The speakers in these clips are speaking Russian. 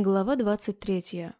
Глава 23.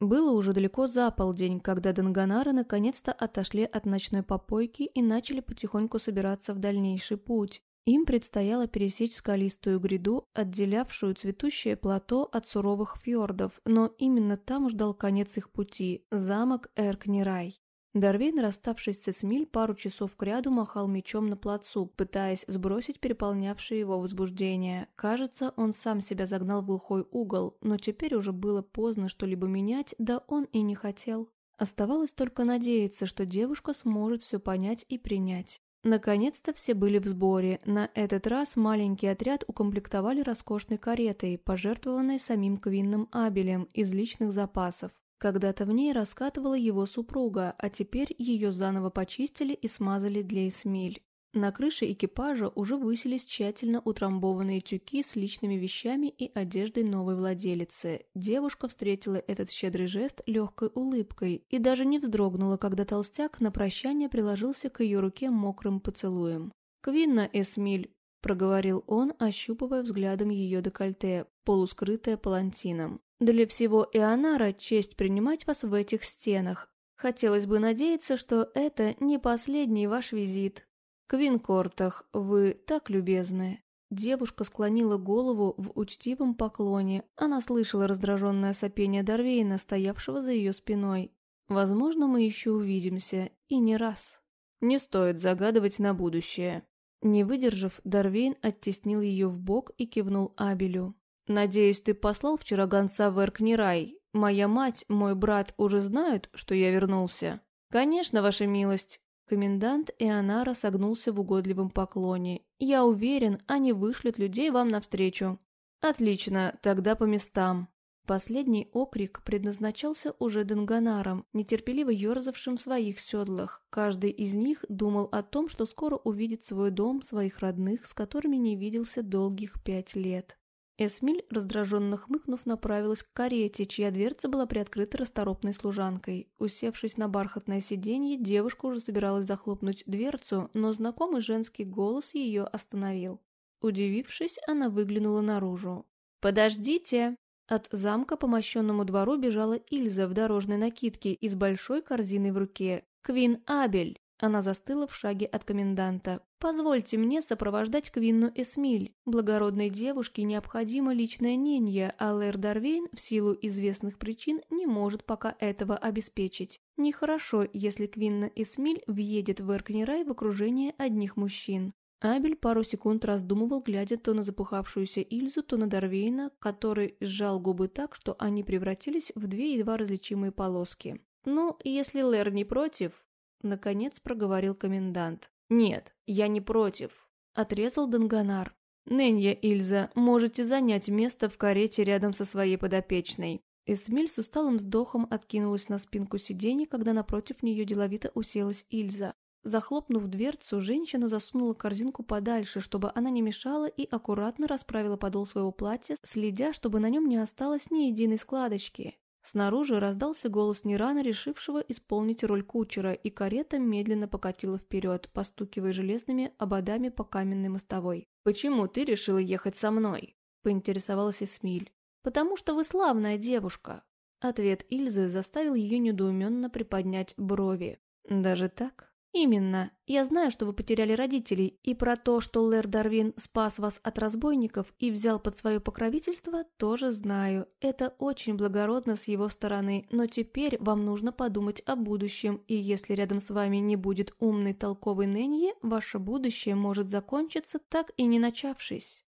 Было уже далеко за полдень, когда Данганары наконец-то отошли от ночной попойки и начали потихоньку собираться в дальнейший путь. Им предстояло пересечь скалистую гряду, отделявшую цветущее плато от суровых фьордов, но именно там ждал конец их пути – замок Эркнирай. Дарвейн, расставшись с Эсмиль, пару часов кряду махал мечом на плацу, пытаясь сбросить переполнявшее его возбуждение. Кажется, он сам себя загнал в глухой угол, но теперь уже было поздно что-либо менять, да он и не хотел. Оставалось только надеяться, что девушка сможет все понять и принять. Наконец-то все были в сборе. На этот раз маленький отряд укомплектовали роскошной каретой, пожертвованной самим Квинном Абелем из личных запасов. Когда-то в ней раскатывала его супруга, а теперь ее заново почистили и смазали для Эсмиль. На крыше экипажа уже высились тщательно утрамбованные тюки с личными вещами и одеждой новой владелицы. Девушка встретила этот щедрый жест легкой улыбкой и даже не вздрогнула, когда толстяк на прощание приложился к ее руке мокрым поцелуем. «Квинна, Эсмиль!» – проговорил он, ощупывая взглядом ее декольте, полускрытое палантином. Для всего Ионара честь принимать вас в этих стенах. Хотелось бы надеяться, что это не последний ваш визит. Квинкортах, вы так любезны. Девушка склонила голову в учтивом поклоне. Она слышала раздраженное сопение Дарвейна, стоявшего за ее спиной. Возможно, мы еще увидимся, и не раз. Не стоит загадывать на будущее. Не выдержав, Дарвейн оттеснил ее в бок и кивнул Абелю. «Надеюсь, ты послал вчера гонца в Эркнирай. Моя мать, мой брат уже знают, что я вернулся?» «Конечно, ваша милость». Комендант Ионара согнулся в угодливом поклоне. «Я уверен, они вышлют людей вам навстречу». «Отлично, тогда по местам». Последний окрик предназначался уже Данганарам, нетерпеливо ерзавшим в своих седлах. Каждый из них думал о том, что скоро увидит свой дом, своих родных, с которыми не виделся долгих пять лет. Эсмиль, раздраженно хмыкнув, направилась к карете, чья дверца была приоткрыта расторопной служанкой. Усевшись на бархатное сиденье, девушка уже собиралась захлопнуть дверцу, но знакомый женский голос ее остановил. Удивившись, она выглянула наружу. «Подождите!» От замка по мощенному двору бежала Ильза в дорожной накидке и с большой корзиной в руке. «Квин Абель!» Она застыла в шаге от коменданта. «Позвольте мне сопровождать Квинну Эсмиль. Благородной девушке необходимо личное ненье, а Лэр Дарвейн в силу известных причин не может пока этого обеспечить. Нехорошо, если Квинна Эсмиль въедет в Эркнирай в окружении одних мужчин». Абель пару секунд раздумывал, глядя то на запыхавшуюся Ильзу, то на Дарвейна, который сжал губы так, что они превратились в две едва различимые полоски. «Ну, если Лэр не против...» Наконец проговорил комендант. «Нет, я не против», – отрезал Данганар. «Нэнья Ильза, можете занять место в карете рядом со своей подопечной». Эсмиль с усталым вздохом откинулась на спинку сиденья, когда напротив нее деловито уселась Ильза. Захлопнув дверцу, женщина засунула корзинку подальше, чтобы она не мешала, и аккуратно расправила подол своего платья, следя, чтобы на нем не осталось ни единой складочки. Снаружи раздался голос Нирана, решившего исполнить роль кучера, и карета медленно покатила вперед, постукивая железными ободами по каменной мостовой. «Почему ты решила ехать со мной?» – поинтересовалась Эсмиль. «Потому что вы славная девушка». Ответ Ильзы заставил ее недоуменно приподнять брови. «Даже так?» «Именно. Я знаю, что вы потеряли родителей, и про то, что Лэр Дарвин спас вас от разбойников и взял под свое покровительство, тоже знаю. Это очень благородно с его стороны, но теперь вам нужно подумать о будущем, и если рядом с вами не будет умной толковой Нэньи, ваше будущее может закончиться, так и не начавшись».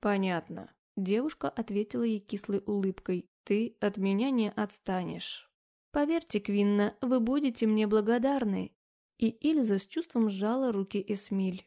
«Понятно». Девушка ответила ей кислой улыбкой. «Ты от меня не отстанешь». «Поверьте, Квинна, вы будете мне благодарны и Ильза с чувством сжала руки Эсмиль.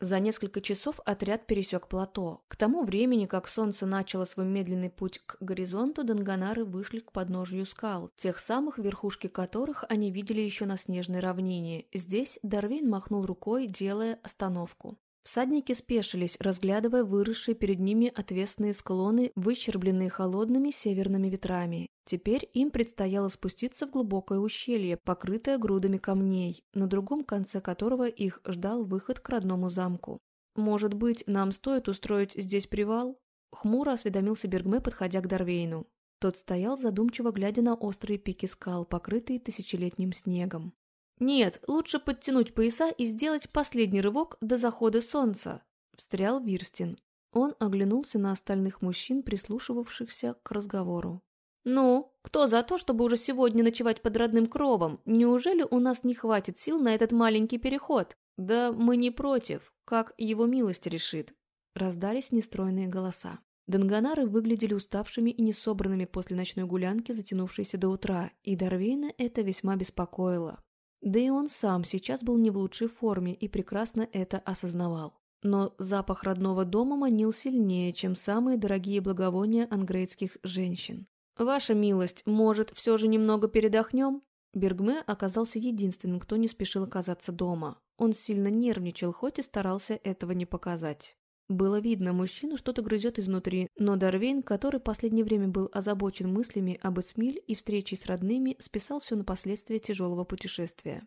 За несколько часов отряд пересек плато. К тому времени, как солнце начало свой медленный путь к горизонту, Данганары вышли к подножию скал, тех самых верхушки которых они видели еще на снежной равнине. Здесь Дарвин махнул рукой, делая остановку. Всадники спешились, разглядывая выросшие перед ними отвесные склоны, выщербленные холодными северными ветрами. Теперь им предстояло спуститься в глубокое ущелье, покрытое грудами камней, на другом конце которого их ждал выход к родному замку. «Может быть, нам стоит устроить здесь привал?» Хмуро осведомился Бергме, подходя к Дарвейну. Тот стоял, задумчиво глядя на острые пики скал, покрытые тысячелетним снегом. «Нет, лучше подтянуть пояса и сделать последний рывок до захода солнца», – встрял Вирстин. Он оглянулся на остальных мужчин, прислушивавшихся к разговору. «Ну, кто за то, чтобы уже сегодня ночевать под родным кровом? Неужели у нас не хватит сил на этот маленький переход? Да мы не против, как его милость решит», – раздались нестройные голоса. Данганары выглядели уставшими и несобранными после ночной гулянки, затянувшейся до утра, и Дарвейна это весьма беспокоило. Да и он сам сейчас был не в лучшей форме и прекрасно это осознавал. Но запах родного дома манил сильнее, чем самые дорогие благовония ангрейдских женщин. «Ваша милость, может, все же немного передохнем?» Бергме оказался единственным, кто не спешил оказаться дома. Он сильно нервничал, хоть и старался этого не показать. Было видно, мужчину что-то грызет изнутри, но Дарвейн, который последнее время был озабочен мыслями об Эсмиль и встрече с родными, списал все на последствия тяжелого путешествия.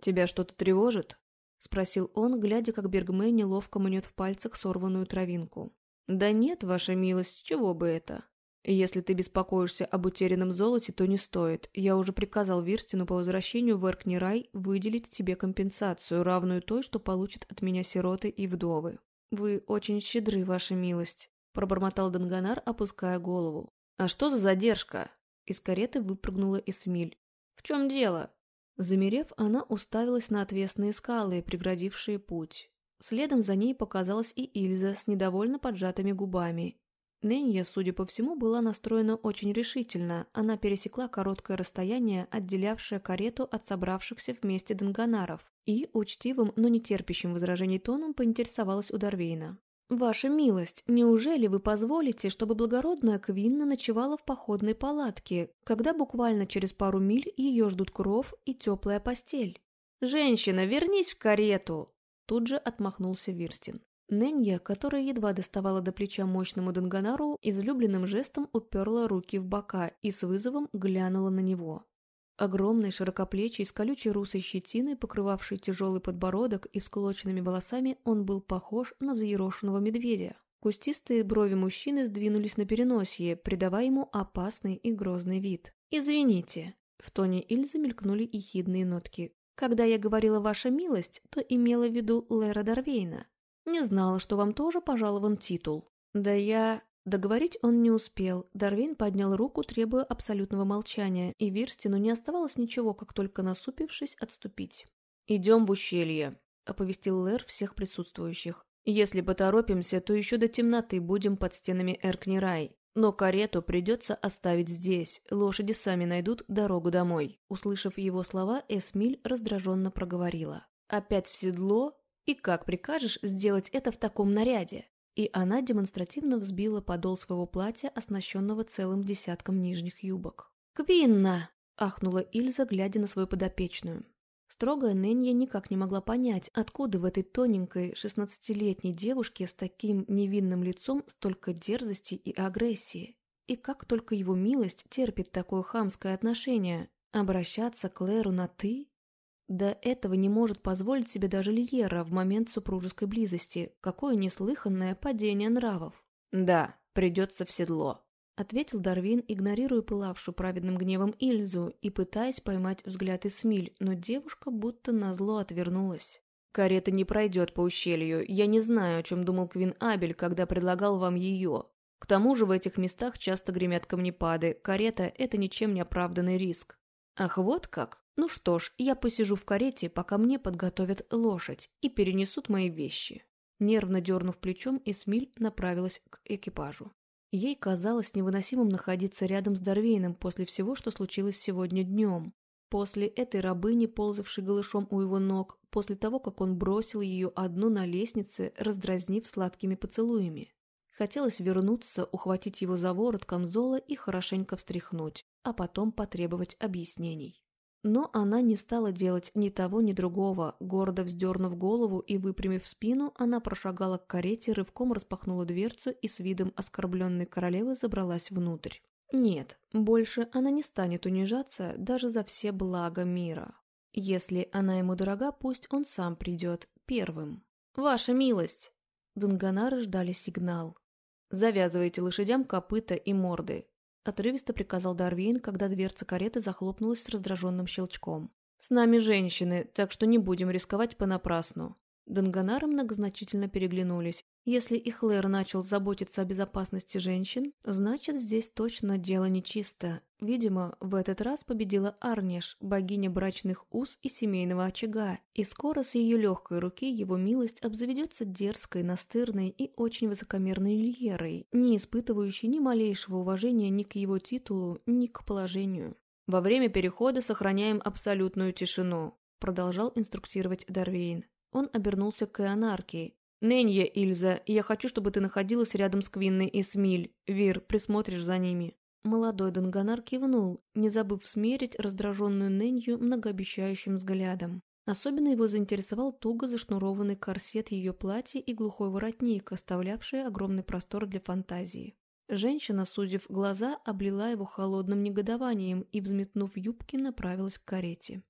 «Тебя что-то тревожит?» – спросил он, глядя, как Бергме неловко мнет в пальцах сорванную травинку. «Да нет, ваша милость, чего бы это? Если ты беспокоишься об утерянном золоте, то не стоит. Я уже приказал Вирстину по возвращению в Эркнирай выделить тебе компенсацию, равную той, что получат от меня сироты и вдовы». «Вы очень щедры, ваша милость», – пробормотал Данганар, опуская голову. «А что за задержка?» Из кареты выпрыгнула Эсмиль. «В чем дело?» Замерев, она уставилась на отвесные скалы, преградившие путь. Следом за ней показалась и Ильза с недовольно поджатыми губами Нэнья, судя по всему, была настроена очень решительно. Она пересекла короткое расстояние, отделявшее карету от собравшихся вместе Данганаров, и учтивым, но не терпящим возражений тоном поинтересовалась у Дарвейна. «Ваша милость, неужели вы позволите, чтобы благородная Квинна ночевала в походной палатке, когда буквально через пару миль ее ждут кров и теплая постель?» «Женщина, вернись в карету!» Тут же отмахнулся Вирстин. Нэнья, которая едва доставала до плеча мощному Данганару, излюбленным жестом уперла руки в бока и с вызовом глянула на него. Огромный, широкоплечий, с колючей русой щетиной, покрывавший тяжелый подбородок и всклоченными волосами, он был похож на взъерошенного медведя. Кустистые брови мужчины сдвинулись на переносие, придавая ему опасный и грозный вид. «Извините», — в тоне Ильзы мелькнули ехидные нотки. «Когда я говорила «ваша милость», то имела в виду Лера Дарвейна. Не знала, что вам тоже пожалован титул. Да я... Договорить он не успел. Дарвин поднял руку, требуя абсолютного молчания, и Вирстину не оставалось ничего, как только насупившись, отступить. «Идем в ущелье», — оповестил Лэр всех присутствующих. «Если поторопимся, то еще до темноты будем под стенами Эркнирай. Но карету придется оставить здесь, лошади сами найдут дорогу домой». Услышав его слова, Эсмиль раздраженно проговорила. «Опять в седло? И как прикажешь сделать это в таком наряде? И она демонстративно взбила подол своего платья, оснащенного целым десятком нижних юбок. «Квинна!» – ахнула Ильза, глядя на свою подопечную. Строгая Нэнья никак не могла понять, откуда в этой тоненькой шестнадцатилетней девушке с таким невинным лицом столько дерзости и агрессии. И как только его милость терпит такое хамское отношение, обращаться к Леру на «ты»? Да этого не может позволить себе даже Лиера в момент супружеской близости. Какое неслыханное падение нравов. «Да, придется в седло», — ответил Дарвин, игнорируя пылавшую праведным гневом Ильзу и пытаясь поймать взгляд Эсмиль, но девушка будто назло отвернулась. «Карета не пройдет по ущелью. Я не знаю, о чем думал Квин Абель, когда предлагал вам ее. К тому же в этих местах часто гремят камнепады. Карета – это ничем не оправданный риск». «Ах, вот как?» Ну что ж, я посижу в карете, пока мне подготовят лошадь и перенесут мои вещи. Нервно дернув плечом, Эсмиль направилась к экипажу. Ей казалось невыносимым находиться рядом с Дарвейном после всего, что случилось сегодня днем. После этой рабыни, ползавшей голышом у его ног, после того, как он бросил ее одну на лестнице, раздразнив сладкими поцелуями. Хотелось вернуться, ухватить его за ворот камзола и хорошенько встряхнуть, а потом потребовать объяснений. Но она не стала делать ни того, ни другого. Гордо вздернув голову и выпрямив спину, она прошагала к карете, рывком распахнула дверцу и с видом оскорбленной королевы забралась внутрь. Нет, больше она не станет унижаться даже за все блага мира. Если она ему дорога, пусть он сам придет первым. «Ваша милость!» Данганары ждали сигнал. «Завязывайте лошадям копыта и морды. – отрывисто приказал Дарвейн, когда дверца кареты захлопнулась с раздраженным щелчком. «С нами женщины, так что не будем рисковать понапрасну». Данганары многозначительно переглянулись. Если Ихлэр начал заботиться о безопасности женщин, значит, здесь точно дело нечисто. Видимо, в этот раз победила Арнеш, богиня брачных уз и семейного очага, и скоро с ее легкой руки его милость обзаведется дерзкой, настырной и очень высокомерной Льерой, не испытывающей ни малейшего уважения ни к его титулу, ни к положению. «Во время перехода сохраняем абсолютную тишину», продолжал инструктировать Дарвейн. Он обернулся к Эонарке. «Ненья, Ильза, я хочу, чтобы ты находилась рядом с Квинной и Смиль. Вир, присмотришь за ними». Молодой Данганар кивнул, не забыв смерить раздраженную Ненью многообещающим взглядом. Особенно его заинтересовал туго зашнурованный корсет ее платья и глухой воротник, оставлявший огромный простор для фантазии. Женщина, сузив глаза, облила его холодным негодованием и, взметнув юбки, направилась к карете.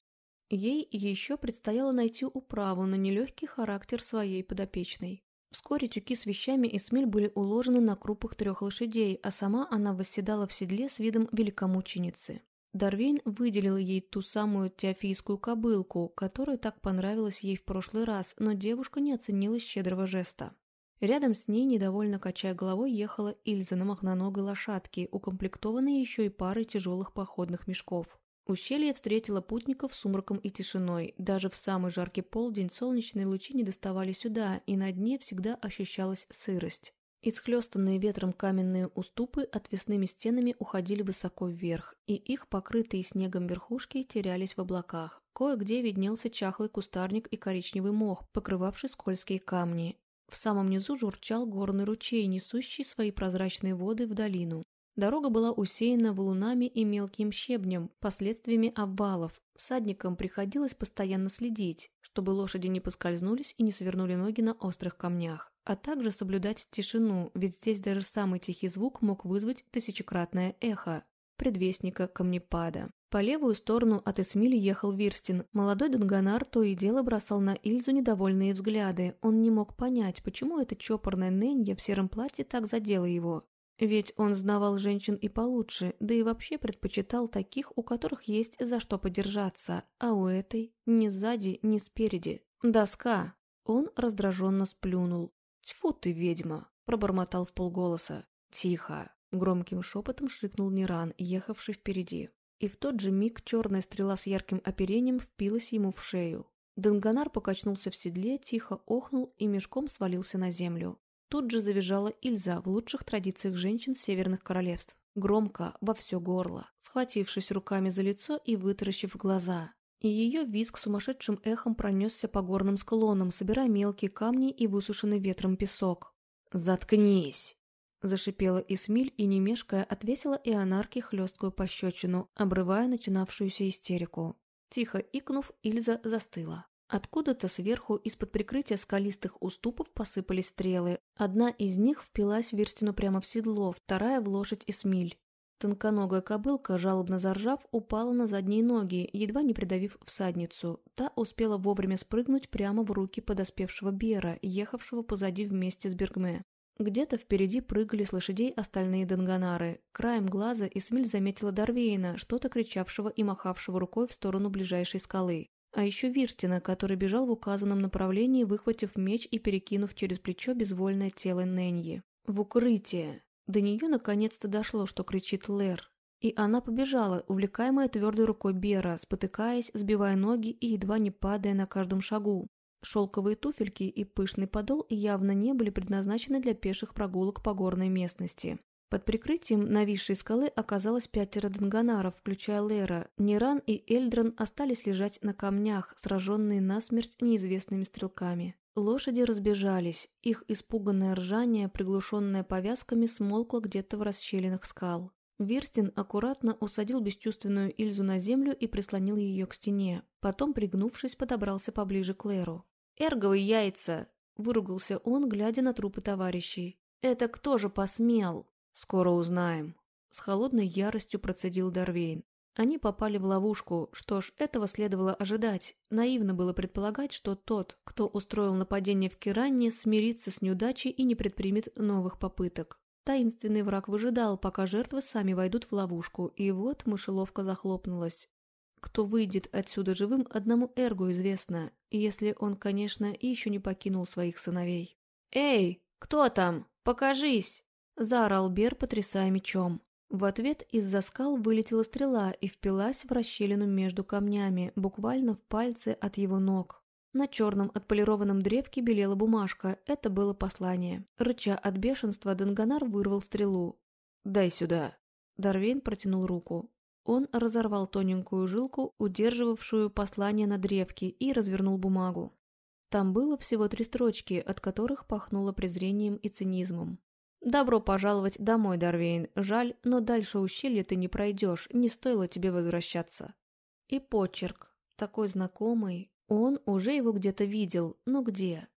Ей еще предстояло найти управу на нелегкий характер своей подопечной. Вскоре тюки с вещами и смель были уложены на крупах трех лошадей, а сама она восседала в седле с видом великомученицы. Дарвейн выделил ей ту самую теофийскую кобылку, которая так понравилась ей в прошлый раз, но девушка не оценила щедрого жеста. Рядом с ней, недовольно качая головой, ехала Ильза на махноногой лошадке, укомплектованной еще и парой тяжелых походных мешков. Ущелье встретило путников сумраком и тишиной. Даже в самый жаркий полдень солнечные лучи не доставали сюда, и на дне всегда ощущалась сырость. Исхлестанные ветром каменные уступы отвесными стенами уходили высоко вверх, и их покрытые снегом верхушки терялись в облаках. Кое-где виднелся чахлый кустарник и коричневый мох, покрывавший скользкие камни. В самом низу журчал горный ручей, несущий свои прозрачные воды в долину. Дорога была усеяна валунами и мелким щебнем, последствиями обвалов. Всадникам приходилось постоянно следить, чтобы лошади не поскользнулись и не свернули ноги на острых камнях, а также соблюдать тишину, ведь здесь даже самый тихий звук мог вызвать тысячекратное эхо, предвестника камнепада. По левую сторону от Эсмили ехал Вирстин. Молодой Данганар то и дело бросал на Ильзу недовольные взгляды. Он не мог понять, почему эта чопорная Нэнья в сером платье так задела его. Ведь он знавал женщин и получше, да и вообще предпочитал таких, у которых есть за что подержаться, а у этой ни сзади, ни спереди. Доска. Он раздраженно сплюнул. «Тьфу ты, ведьма!» – пробормотал в полголоса. «Тихо!» – громким шепотом шикнул Ниран, ехавший впереди. И в тот же миг черная стрела с ярким оперением впилась ему в шею. Данганар покачнулся в седле, тихо охнул и мешком свалился на землю. Тут же завизжала Ильза в лучших традициях женщин северных королевств. Громко, во все горло, схватившись руками за лицо и вытаращив глаза. И ее визг сумасшедшим эхом пронесся по горным склонам, собирая мелкие камни и высушенный ветром песок. «Заткнись!» Зашипела Исмиль и, не мешкая, отвесила Ионарке хлесткую пощечину, обрывая начинавшуюся истерику. Тихо икнув, Ильза застыла. Откуда-то сверху из-под прикрытия скалистых уступов посыпались стрелы. Одна из них впилась Верстину прямо в седло, вторая в лошадь Эсмиль. Тонконогая кобылка, жалобно заржав, упала на задние ноги, едва не придавив всадницу. Та успела вовремя спрыгнуть прямо в руки подоспевшего Бера, ехавшего позади вместе с Бергме. Где-то впереди прыгали с лошадей остальные донганары. Краем глаза Эсмиль заметила Дарвейна, что-то кричавшего и махавшего рукой в сторону ближайшей скалы. А еще Вирстина, который бежал в указанном направлении, выхватив меч и перекинув через плечо безвольное тело Нэньи. В укрытие. До нее наконец-то дошло, что кричит Лэр. И она побежала, увлекаемая твердой рукой Бера, спотыкаясь, сбивая ноги и едва не падая на каждом шагу. Шелковые туфельки и пышный подол явно не были предназначены для пеших прогулок по горной местности. Под прикрытием нависшей скалы оказалось пятеро донганаров, включая Лера. Неран и Эльдрон остались лежать на камнях, сраженные насмерть неизвестными стрелками. Лошади разбежались, их испуганное ржание, приглушенное повязками, смолкло где-то в расщелинах скал. Вирстин аккуратно усадил бесчувственную Ильзу на землю и прислонил ее к стене. Потом, пригнувшись, подобрался поближе к Леру. «Эрговы яйца!» – выругался он, глядя на трупы товарищей. «Это кто же посмел?» «Скоро узнаем», — с холодной яростью процедил Дарвейн. Они попали в ловушку, что ж, этого следовало ожидать. Наивно было предполагать, что тот, кто устроил нападение в Киранне, смирится с неудачей и не предпримет новых попыток. Таинственный враг выжидал, пока жертвы сами войдут в ловушку, и вот мышеловка захлопнулась. Кто выйдет отсюда живым, одному Эргу известно, если он, конечно, еще не покинул своих сыновей. «Эй, кто там? Покажись!» – заорал Бер, потрясая мечом. В ответ из-за скал вылетела стрела и впилась в расщелину между камнями, буквально в пальцы от его ног. На черном отполированном древке белела бумажка, это было послание. Рыча от бешенства, Данганар вырвал стрелу. «Дай сюда!» Дарвейн протянул руку. Он разорвал тоненькую жилку, удерживавшую послание на древке, и развернул бумагу. Там было всего три строчки, от которых пахнуло презрением и цинизмом. «Добро пожаловать домой, Дарвейн. Жаль, но дальше ущелья ты не пройдешь, не стоило тебе возвращаться». И почерк, такой знакомый. Он уже его где-то видел, но где?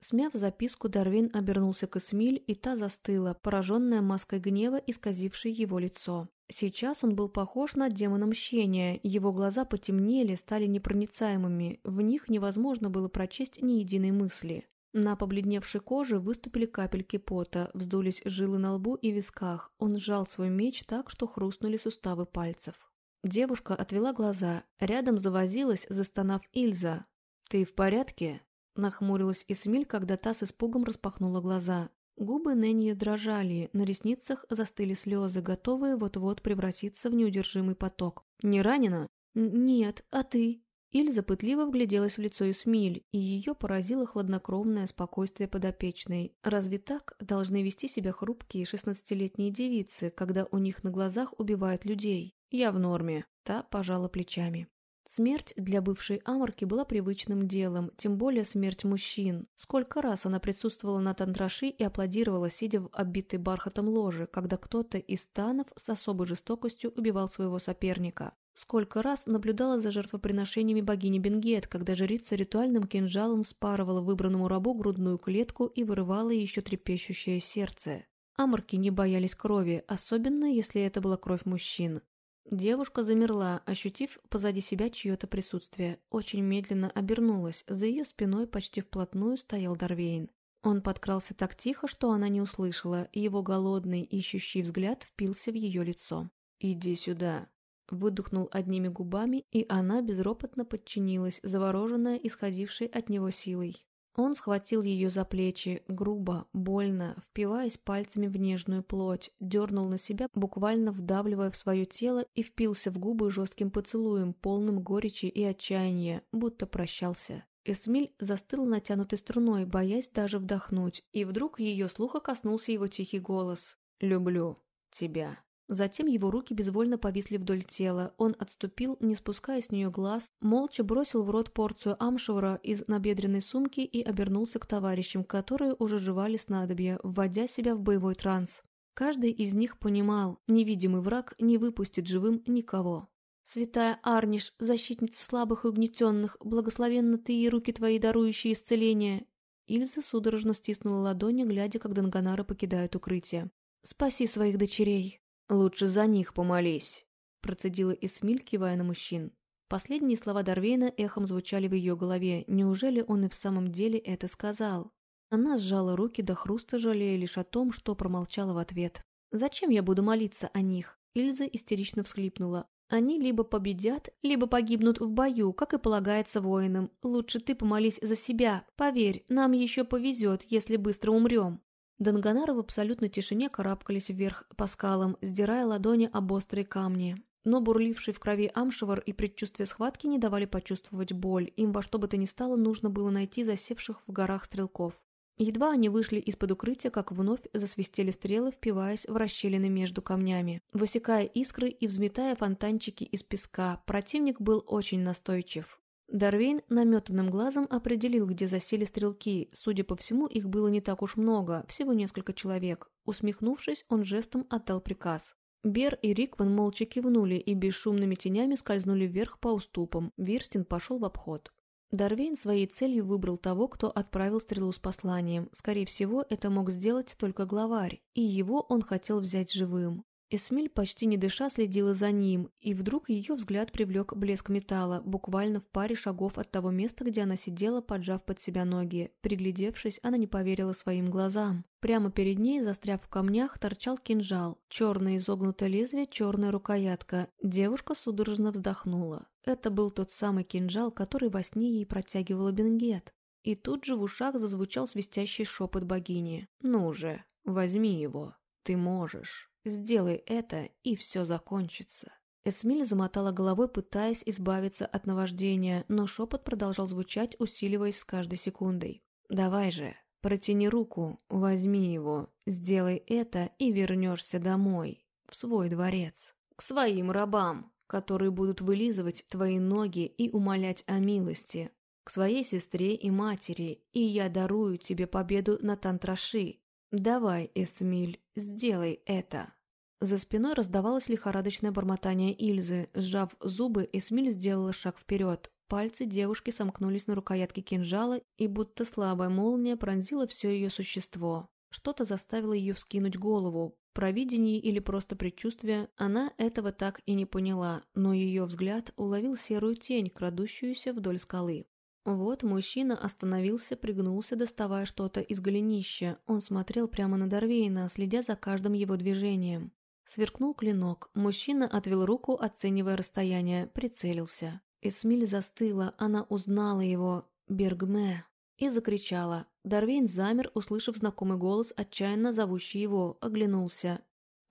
Смяв записку, Дарвин обернулся к Эсмиль, и та застыла, пораженная маской гнева, исказившей его лицо. Сейчас он был похож на демона мщения, его глаза потемнели, стали непроницаемыми, в них невозможно было прочесть ни единой мысли. На побледневшей коже выступили капельки пота, вздулись жилы на лбу и висках, он сжал свой меч так, что хрустнули суставы пальцев. Девушка отвела глаза, рядом завозилась, застонав Ильза. «Ты в порядке?» Нахмурилась Исмиль, когда та с испугом распахнула глаза. Губы Нэнни дрожали, на ресницах застыли слезы, готовые вот-вот превратиться в неудержимый поток. «Не ранена?» «Нет, а ты?» Ильза пытливо вгляделась в лицо Исмиль, и ее поразило хладнокровное спокойствие подопечной. Разве так должны вести себя хрупкие шестнадцатилетние девицы, когда у них на глазах убивают людей? Я в норме. Та пожала плечами. Смерть для бывшей Аморки была привычным делом, тем более смерть мужчин. Сколько раз она присутствовала на тандраши и аплодировала, сидя в оббитой бархатом ложе, когда кто-то из станов с особой жестокостью убивал своего соперника. Сколько раз наблюдала за жертвоприношениями богини Бенгет, когда жрица ритуальным кинжалом спарывала выбранному рабу грудную клетку и вырывала еще трепещущее сердце. Аморки не боялись крови, особенно если это была кровь мужчин. Девушка замерла, ощутив позади себя чье-то присутствие. Очень медленно обернулась. За ее спиной почти вплотную стоял Дарвейн. Он подкрался так тихо, что она не услышала, и его голодный, ищущий взгляд впился в ее лицо. «Иди сюда», выдохнул одними губами, и она безропотно подчинилась, завороженная исходившей от него силой. Он схватил ее за плечи, грубо, больно, впиваясь пальцами в нежную плоть, дернул на себя, буквально вдавливая в свое тело и впился в губы жестким поцелуем, полным горечи и отчаяния, будто прощался. Эсмиль застыл натянутой струной, боясь даже вдохнуть, и вдруг ее слуха коснулся его тихий голос «Люблю тебя». Затем его руки безвольно повисли вдоль тела. Он отступил, не спуская с нее глаз, молча бросил в рот порцию амшевра из набедренной сумки и обернулся к товарищам, которые уже жевали снадобья, вводя себя в боевой транс. Каждый из них понимал, невидимый враг не выпустит живым никого. «Святая Арниш, защитница слабых и угнетенных, благословенна ты и руки твои, дарующие исцеление!» Ильза судорожно стиснула ладони, глядя, как Данганары покидают укрытие. «Спаси своих дочерей!» «Лучше за них помолись», – процедила Эсмиль, кивая на мужчин. Последние слова Дарвейна эхом звучали в ее голове. Неужели он и в самом деле это сказал? Она сжала руки до хруста, жалея лишь о том, что промолчала в ответ. «Зачем я буду молиться о них?» Ильза истерично всхлипнула. «Они либо победят, либо погибнут в бою, как и полагается воинам. Лучше ты помолись за себя. Поверь, нам еще повезет, если быстро умрем». Данганары в абсолютной тишине карабкались вверх по скалам, сдирая ладони об острые камни. Но бурливший в крови амшевар и предчувствие схватки не давали почувствовать боль, им во что бы то ни стало нужно было найти засевших в горах стрелков. Едва они вышли из-под укрытия, как вновь засвистели стрелы, впиваясь в расщелины между камнями. Высекая искры и взметая фонтанчики из песка, противник был очень настойчив. Дарвейн наметанным глазом определил, где засели стрелки. Судя по всему, их было не так уж много, всего несколько человек. Усмехнувшись, он жестом отдал приказ. Бер и Рикман молча кивнули и бесшумными тенями скользнули вверх по уступам. Вирстин пошел в обход. Дарвейн своей целью выбрал того, кто отправил стрелу с посланием. Скорее всего, это мог сделать только главарь, и его он хотел взять живым. Эсмиль почти не дыша следила за ним, и вдруг ее взгляд привлек блеск металла, буквально в паре шагов от того места, где она сидела, поджав под себя ноги. Приглядевшись, она не поверила своим глазам. Прямо перед ней, застряв в камнях, торчал кинжал. Черное изогнутое лезвие, черная рукоятка. Девушка судорожно вздохнула. Это был тот самый кинжал, который во сне ей протягивала Бенгет. И тут же в ушах зазвучал свистящий шепот богини. «Ну же, возьми его. Ты можешь». Сделай это, и все закончится. Эсмиль замотала головой, пытаясь избавиться от наваждения, но шепот продолжал звучать, усиливаясь с каждой секундой. «Давай же, протяни руку, возьми его, сделай это и вернешься домой, в свой дворец, к своим рабам, которые будут вылизывать твои ноги и умолять о милости, к своей сестре и матери, и я дарую тебе победу на Тантраши, «Давай, Эсмиль, сделай это!» За спиной раздавалось лихорадочное бормотание Ильзы. Сжав зубы, Эсмиль сделала шаг вперед. Пальцы девушки сомкнулись на рукоятке кинжала, и будто слабая молния пронзила все ее существо. Что-то заставило ее вскинуть голову. Провидение или просто предчувствие, она этого так и не поняла, но ее взгляд уловил серую тень, крадущуюся вдоль скалы. Вот мужчина остановился, пригнулся, доставая что-то из голенища. Он смотрел прямо на Дорвейна, следя за каждым его движением. Сверкнул клинок. Мужчина отвел руку, оценивая расстояние, прицелился. Эсмиль застыла, она узнала его. Бергме. И закричала. Дарвейн замер, услышав знакомый голос, отчаянно зовущий его, оглянулся.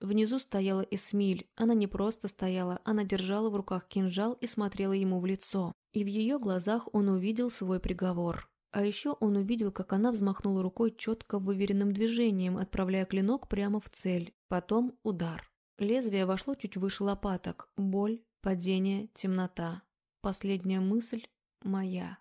Внизу стояла Эсмиль. Она не просто стояла, она держала в руках кинжал и смотрела ему в лицо. И в ее глазах он увидел свой приговор. А еще он увидел, как она взмахнула рукой четко выверенным движением, отправляя клинок прямо в цель. Потом удар. Лезвие вошло чуть выше лопаток. Боль, падение, темнота. Последняя мысль – моя.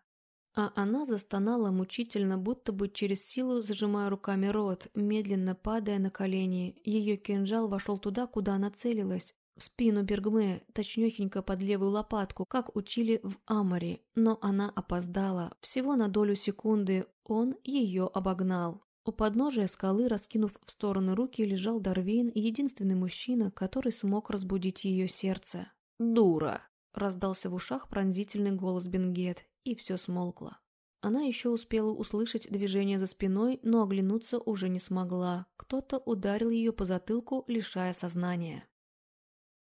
А она застонала мучительно, будто бы через силу зажимая руками рот, медленно падая на колени. Ее кинжал вошел туда, куда она целилась, спину Бергме, точнёхенько под левую лопатку, как учили в Аморе, но она опоздала. Всего на долю секунды он ее обогнал. У подножия скалы, раскинув в стороны руки, лежал Дарвин, единственный мужчина, который смог разбудить ее сердце. «Дура!» – раздался в ушах пронзительный голос Бенгет, и все смолкло. Она еще успела услышать движение за спиной, но оглянуться уже не смогла. Кто-то ударил ее по затылку, лишая сознания.